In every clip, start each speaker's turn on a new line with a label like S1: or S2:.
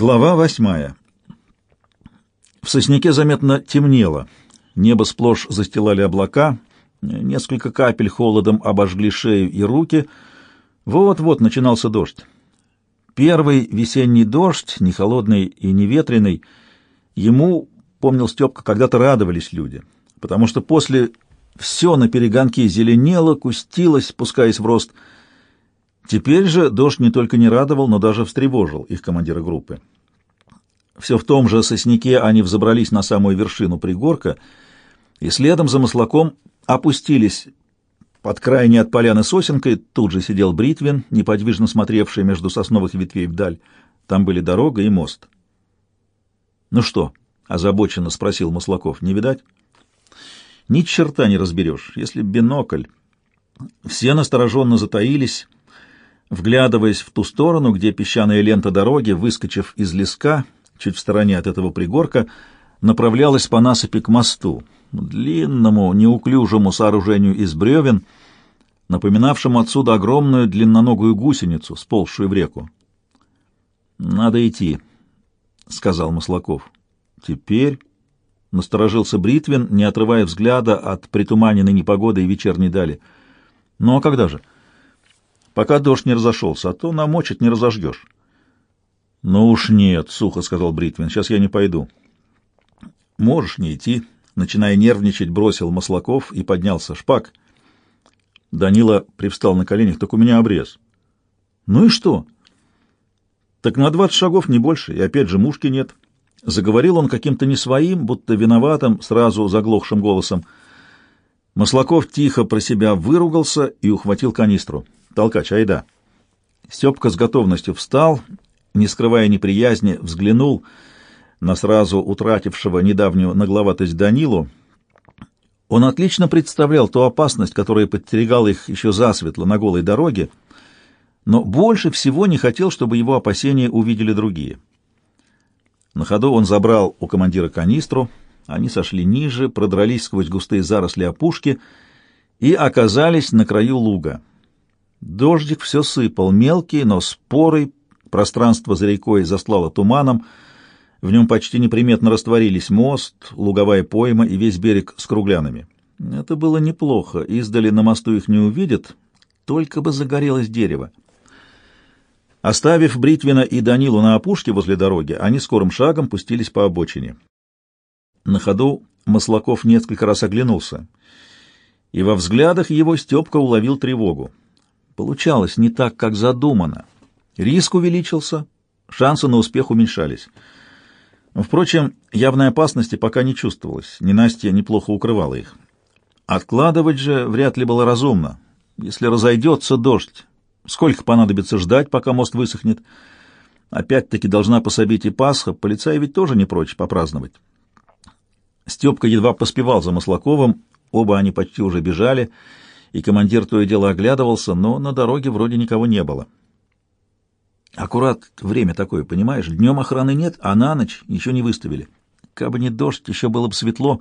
S1: Глава восьмая. В сосняке заметно темнело. Небо сплошь застилали облака, несколько капель холодом обожгли шею и руки. Вот-вот начинался дождь. Первый весенний дождь, не холодный и не ветреный, ему, помнил Степка, когда-то радовались люди, потому что после все на перегонки зеленело, кустилось, спускаясь в рост — Теперь же дождь не только не радовал, но даже встревожил их командира группы. Все в том же сосняке они взобрались на самую вершину пригорка и следом за маслаком опустились под крайне от поляны сосенкой. Тут же сидел Бритвин, неподвижно смотревший между сосновых ветвей вдаль. Там были дорога и мост. «Ну что?» — озабоченно спросил Маслаков. «Не видать?» «Ни черта не разберешь, если бинокль». Все настороженно затаились, — вглядываясь в ту сторону, где песчаная лента дороги, выскочив из леска, чуть в стороне от этого пригорка, направлялась по насыпи к мосту, длинному, неуклюжему сооружению из бревен, напоминавшему отсюда огромную длинноногую гусеницу, сползшую в реку. «Надо идти», — сказал Маслаков. «Теперь...» — насторожился Бритвин, не отрывая взгляда от притуманенной непогоды и вечерней дали. «Ну а когда же?» Пока дождь не разошелся, а то намочить не разожгешь. — Ну уж нет, — сухо сказал Бритвин, — сейчас я не пойду. — Можешь не идти, — начиная нервничать, бросил Маслаков и поднялся. — Шпак. Данила привстал на коленях. — Так у меня обрез. — Ну и что? — Так на двадцать шагов не больше, и опять же мушки нет. Заговорил он каким-то не своим, будто виноватым, сразу заглохшим голосом. Маслаков тихо про себя выругался и ухватил канистру. Толкач, айда. Степка с готовностью встал, не скрывая неприязни, взглянул на сразу утратившего недавнюю нагловатость Данилу. Он отлично представлял ту опасность, которая подстерегала их еще засветло на голой дороге, но больше всего не хотел, чтобы его опасения увидели другие. На ходу он забрал у командира канистру, они сошли ниже, продрались сквозь густые заросли опушки и оказались на краю луга. Дождик все сыпал, мелкий, но спорый, пространство за рекой заслало туманом, в нем почти неприметно растворились мост, луговая пойма и весь берег с круглянами. Это было неплохо, издали на мосту их не увидят, только бы загорелось дерево. Оставив Бритвина и Данилу на опушке возле дороги, они скорым шагом пустились по обочине. На ходу Маслаков несколько раз оглянулся, и во взглядах его Степка уловил тревогу. Получалось не так, как задумано. Риск увеличился, шансы на успех уменьшались. Впрочем, явной опасности пока не чувствовалось, ненастье неплохо укрывало их. Откладывать же вряд ли было разумно. Если разойдется дождь, сколько понадобится ждать, пока мост высохнет? Опять-таки должна пособить и Пасха, полицай ведь тоже не прочь попраздновать. Степка едва поспевал за Маслаковым, оба они почти уже бежали, и командир то и дело оглядывался, но на дороге вроде никого не было. Аккурат время такое, понимаешь? Днем охраны нет, а на ночь еще не выставили. Кабы не дождь, еще было бы светло.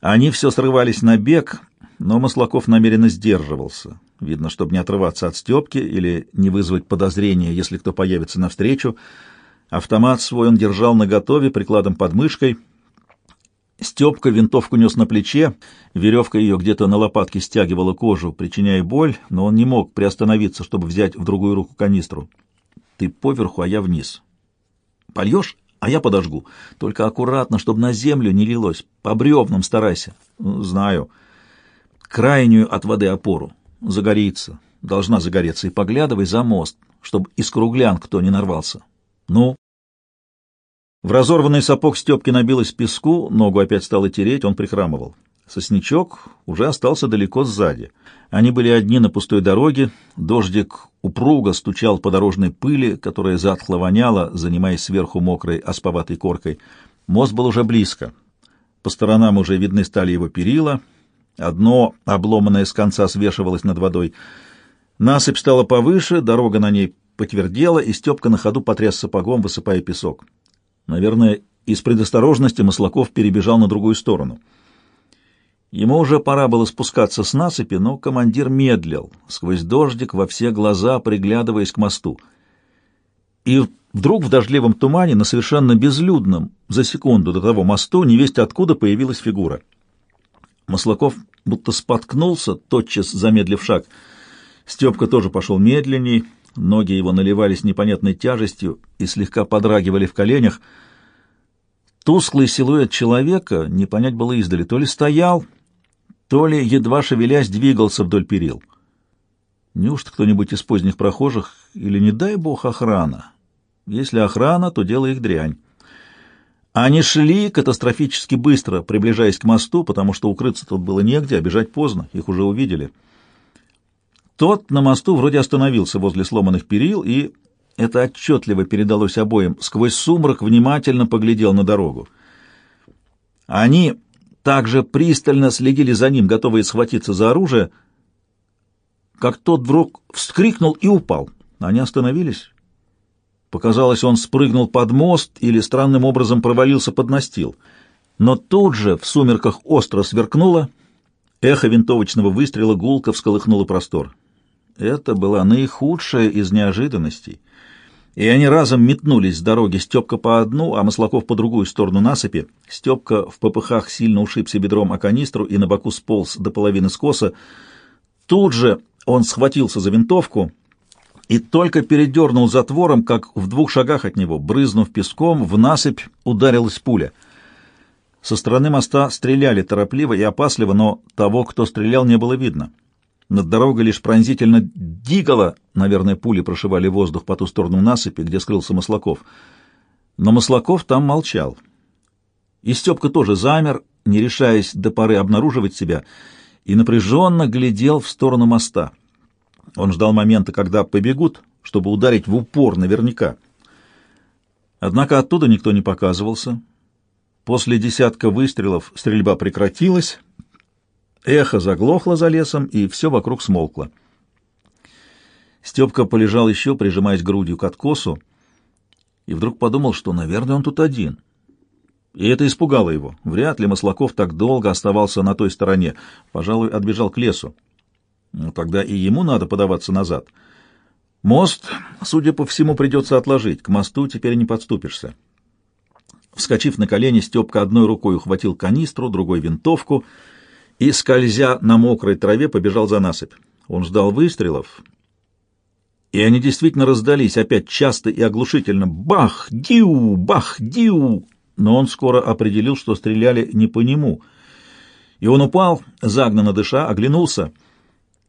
S1: Они все срывались на бег, но Маслаков намеренно сдерживался. Видно, чтобы не отрываться от Степки или не вызвать подозрения, если кто появится навстречу. Автомат свой он держал наготове, прикладом под мышкой — Степка винтовку нес на плече, веревка ее где-то на лопатке стягивала кожу, причиняя боль, но он не мог приостановиться, чтобы взять в другую руку канистру. «Ты поверху, а я вниз. Польешь, а я подожгу. Только аккуратно, чтобы на землю не лилось. По бревнам старайся». «Ну, «Знаю. Крайнюю от воды опору. Загорится. Должна загореться. И поглядывай за мост, чтобы из круглян кто не нарвался. Ну?» В разорванный сапог Степки набилось песку, ногу опять стало тереть, он прихрамывал. Сосничок уже остался далеко сзади. Они были одни на пустой дороге, дождик упруго стучал по дорожной пыли, которая затхло воняла, занимаясь сверху мокрой осповатой коркой. Мост был уже близко. По сторонам уже видны стали его перила, одно, обломанное с конца, свешивалось над водой. Насыпь стала повыше, дорога на ней потвердела, и Степка на ходу потряс сапогом, высыпая песок. Наверное, из предосторожности Маслаков перебежал на другую сторону. Ему уже пора было спускаться с насыпи, но командир медлил, сквозь дождик во все глаза приглядываясь к мосту. И Вдруг в дождливом тумане на совершенно безлюдном за секунду до того мосту невесть откуда появилась фигура. Маслаков будто споткнулся, тотчас замедлив шаг. Степка тоже пошел медленней, ноги его наливались непонятной тяжестью и слегка подрагивали в коленях. Тусклый силуэт человека, не понять было издали, то ли стоял, то ли, едва шевелясь, двигался вдоль перил. Неужто кто-нибудь из поздних прохожих или, не дай бог, охрана? Если охрана, то дело их дрянь. Они шли катастрофически быстро, приближаясь к мосту, потому что укрыться тут было негде, а бежать поздно, их уже увидели. Тот на мосту вроде остановился возле сломанных перил, и это отчетливо передалось обоим. Сквозь сумрак внимательно поглядел на дорогу. Они также пристально следили за ним, готовые схватиться за оружие, как тот вдруг вскрикнул и упал. Они остановились. Показалось, он спрыгнул под мост или странным образом провалился под настил. Но тут же в сумерках остро сверкнуло, эхо винтовочного выстрела гулко всколыхнуло простор. Это была наихудшая из неожиданностей. И они разом метнулись с дороги, Степка по одну, а Маслаков по другую сторону насыпи. Степка в попыхах сильно ушибся бедром о канистру и на боку сполз до половины скоса. Тут же он схватился за винтовку и только передернул затвором, как в двух шагах от него, брызнув песком, в насыпь ударилась пуля. Со стороны моста стреляли торопливо и опасливо, но того, кто стрелял, не было видно. Над дорогой лишь пронзительно дигало, наверное, пули прошивали воздух по ту сторону насыпи, где скрылся Маслаков. Но Маслаков там молчал. И Степка тоже замер, не решаясь до поры обнаруживать себя, и напряженно глядел в сторону моста. Он ждал момента, когда побегут, чтобы ударить в упор наверняка. Однако оттуда никто не показывался. После десятка выстрелов стрельба прекратилась, эхо заглохло за лесом, и все вокруг смолкло. Степка полежал еще, прижимаясь грудью к откосу, и вдруг подумал, что, наверное, он тут один — и это испугало его. Вряд ли Маслаков так долго оставался на той стороне. Пожалуй, отбежал к лесу. Ну, тогда и ему надо подаваться назад. Мост, судя по всему, придется отложить. К мосту теперь не подступишься. Вскочив на колени, Степка одной рукой ухватил канистру, другой — винтовку и, скользя на мокрой траве, побежал за насыпь. Он ждал выстрелов, и они действительно раздались опять часто и оглушительно. Бах! Диу! Бах! Диу! но он скоро определил, что стреляли не по нему. И он упал, загнанно дыша, оглянулся.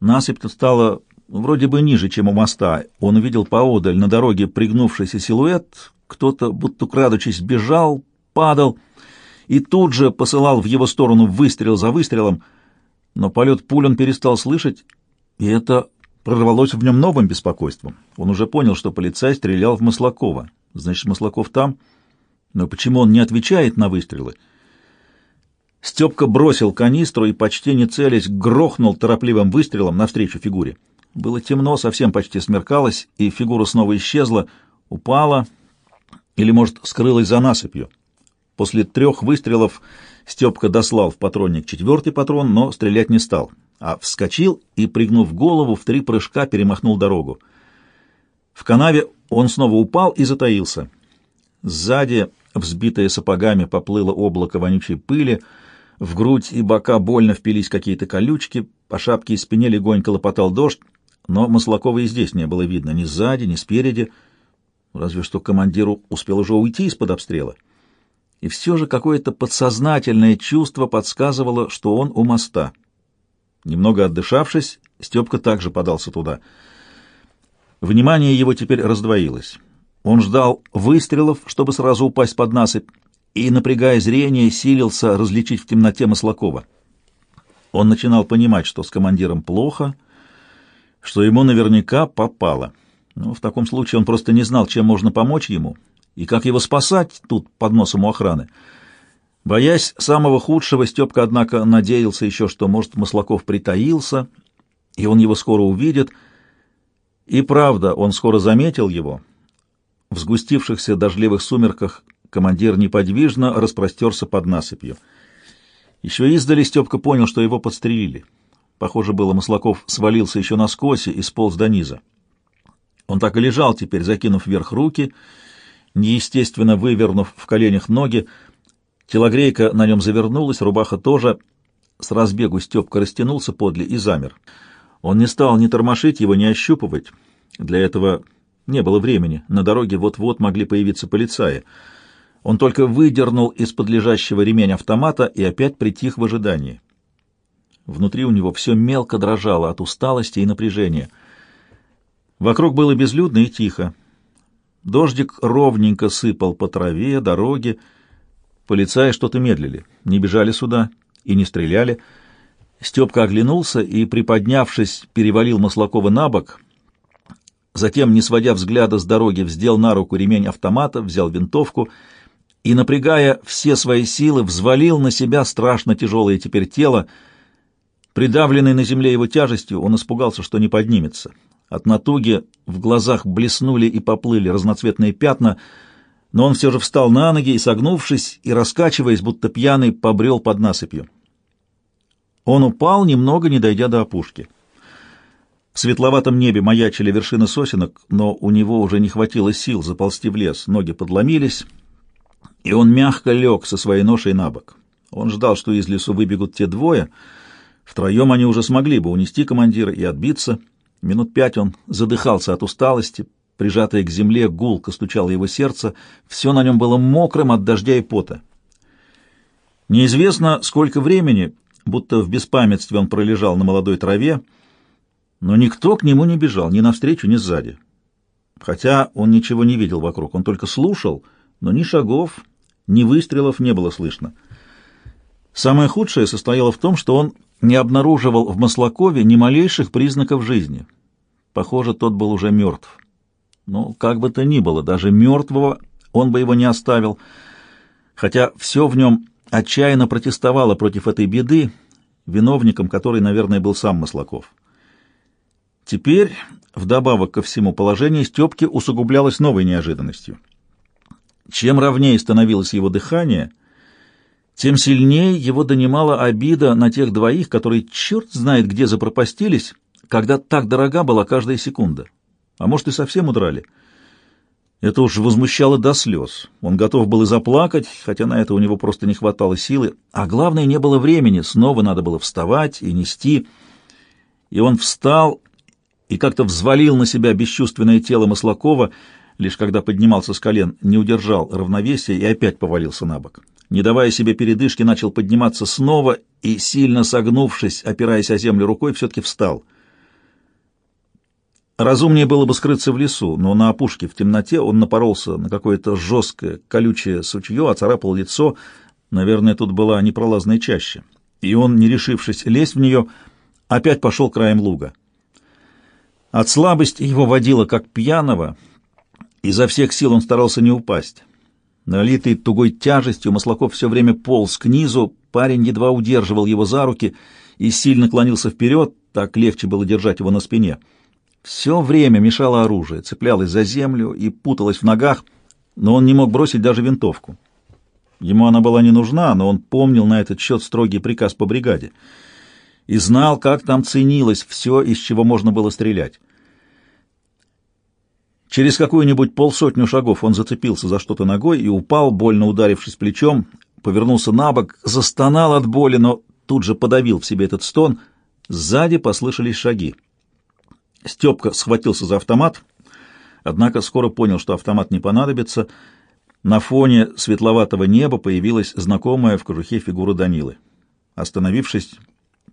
S1: Насыпь-то стала вроде бы ниже, чем у моста. Он увидел поодаль на дороге пригнувшийся силуэт, кто-то, будто крадучись, бежал, падал и тут же посылал в его сторону выстрел за выстрелом, но полет пуль он перестал слышать, и это прорвалось в нем новым беспокойством. Он уже понял, что полицай стрелял в Маслакова. Значит, Маслаков там... Но почему он не отвечает на выстрелы? Степка бросил канистру и, почти не целясь, грохнул торопливым выстрелом навстречу фигуре. Было темно, совсем почти смеркалось, и фигура снова исчезла, упала или, может, скрылась за насыпью. После трех выстрелов Степка дослал в патронник четвертый патрон, но стрелять не стал, а вскочил и, пригнув голову, в три прыжка перемахнул дорогу. В канаве он снова упал и затаился. Сзади Взбитое сапогами поплыло облако вонючей пыли, в грудь и бока больно впились какие-то колючки, по шапке и спине легонько лопотал дождь, но Маслакова и здесь не было видно ни сзади, ни спереди, разве что командиру успел уже уйти из-под обстрела. И все же какое-то подсознательное чувство подсказывало, что он у моста. Немного отдышавшись, Степка также подался туда. Внимание его теперь раздвоилось. Он ждал выстрелов, чтобы сразу упасть под насыпь, и, напрягая зрение, силился различить в темноте Маслакова. Он начинал понимать, что с командиром плохо, что ему наверняка попало. Но в таком случае он просто не знал, чем можно помочь ему и как его спасать тут под носом у охраны. Боясь самого худшего, Степка, однако, надеялся еще, что, может, Маслаков притаился, и он его скоро увидит. И правда, он скоро заметил его — в сгустившихся дождливых сумерках командир неподвижно распростерся под насыпью. Еще издали Степка понял, что его подстрелили. Похоже было, Маслаков свалился еще на скосе и сполз до низа. Он так и лежал теперь, закинув вверх руки неестественно вывернув в коленях ноги. Телогрейка на нем завернулась, рубаха тоже. С разбегу Степка растянулся подле и замер. Он не стал ни тормошить его, ни ощупывать. Для этого не было времени. На дороге вот-вот могли появиться полицаи. Он только выдернул из-под лежащего ремень автомата и опять притих в ожидании. Внутри у него все мелко дрожало от усталости и напряжения. Вокруг было безлюдно и тихо. Дождик ровненько сыпал по траве, дороге. Полицаи что-то медлили, не бежали сюда и не стреляли. Степка оглянулся и, приподнявшись, перевалил Маслакова на бок. Затем, не сводя взгляда с дороги, вздел на руку ремень автомата, взял винтовку и, напрягая все свои силы, взвалил на себя страшно тяжелое теперь тело. Придавленный на земле его тяжестью, он испугался, что не поднимется. От натуги в глазах блеснули и поплыли разноцветные пятна, но он все же встал на ноги и, согнувшись и раскачиваясь, будто пьяный, побрел под насыпью. Он упал, немного не дойдя до опушки. В светловатом небе маячили вершины сосенок, но у него уже не хватило сил заползти в лес, ноги подломились, и он мягко лег со своей ношей на бок. Он ждал, что из лесу выбегут те двое. Втроем они уже смогли бы унести командира и отбиться — Минут пять он задыхался от усталости, прижатое к земле гулко стучало его сердце, все на нем было мокрым от дождя и пота. Неизвестно, сколько времени, будто в беспамятстве он пролежал на молодой траве, но никто к нему не бежал, ни навстречу, ни сзади. Хотя он ничего не видел вокруг, он только слушал, но ни шагов, ни выстрелов не было слышно. Самое худшее состояло в том, что он не обнаруживал в Маслакове ни малейших признаков жизни. Похоже, тот был уже мертв. Ну, как бы то ни было, даже мертвого он бы его не оставил, хотя все в нем отчаянно протестовало против этой беды, виновником которой, наверное, был сам Маслаков. Теперь, вдобавок ко всему, положение Степки усугублялось новой неожиданностью. Чем ровнее становилось его дыхание, тем сильнее его донимала обида на тех двоих, которые черт знает где запропастились, когда так дорога была каждая секунда. А может, и совсем удрали. Это уж возмущало до слез. Он готов был и заплакать, хотя на это у него просто не хватало силы. А главное, не было времени, снова надо было вставать и нести. И он встал и как-то взвалил на себя бесчувственное тело Маслакова, лишь когда поднимался с колен, не удержал равновесия и опять повалился на бок не давая себе передышки, начал подниматься снова и, сильно согнувшись, опираясь о землю рукой, все-таки встал. Разумнее было бы скрыться в лесу, но на опушке в темноте он напоролся на какое-то жесткое, колючее сучье, оцарапал лицо. Наверное, тут была непролазная чаща. И он, не решившись лезть в нее, опять пошел краем луга. От слабости его водило как пьяного, изо всех сил он старался не упасть. Налитый тугой тяжестью, Маслаков все время полз к низу, парень едва удерживал его за руки и сильно клонился вперед, так легче было держать его на спине. Все время мешало оружие, цеплялось за землю и путалось в ногах, но он не мог бросить даже винтовку. Ему она была не нужна, но он помнил на этот счет строгий приказ по бригаде и знал, как там ценилось все, из чего можно было стрелять. Через какую-нибудь полсотню шагов он зацепился за что-то ногой и упал, больно ударившись плечом, повернулся на бок, застонал от боли, но тут же подавил в себе этот стон. Сзади послышались шаги. Степка схватился за автомат, однако скоро понял, что автомат не понадобится. На фоне светловатого неба появилась знакомая в кожухе фигура Данилы. Остановившись,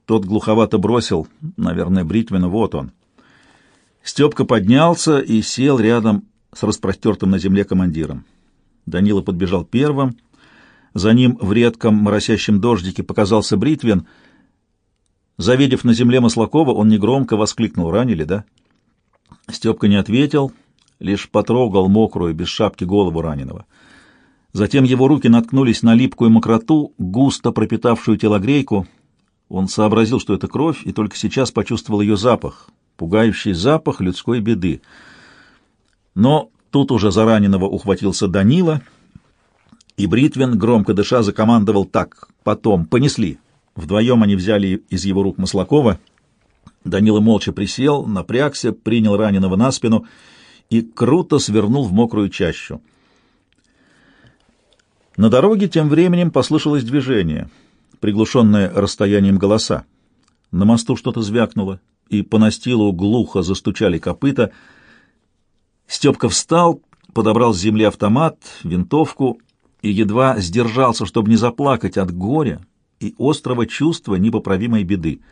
S1: тот глуховато бросил, наверное, бритвенно, вот он — Степка поднялся и сел рядом с распростертым на земле командиром. Данила подбежал первым. За ним в редком моросящем дождике показался Бритвин. Завидев на земле Маслакова, он негромко воскликнул «Ранили, да?» Степка не ответил, лишь потрогал мокрую, без шапки голову раненого. Затем его руки наткнулись на липкую мокроту, густо пропитавшую телогрейку. Он сообразил, что это кровь, и только сейчас почувствовал ее запах, пугающий запах людской беды. Но тут уже за раненого ухватился Данила, и Бритвин, громко дыша, закомандовал так, потом, понесли. Вдвоем они взяли из его рук Маслакова. Данила молча присел, напрягся, принял раненого на спину и круто свернул в мокрую чащу. На дороге тем временем послышалось движение, приглушенное расстоянием голоса. На мосту что-то звякнуло, и по настилу глухо застучали копыта. Степка встал, подобрал с земли автомат, винтовку и едва сдержался, чтобы не заплакать от горя и острого чувства непоправимой беды —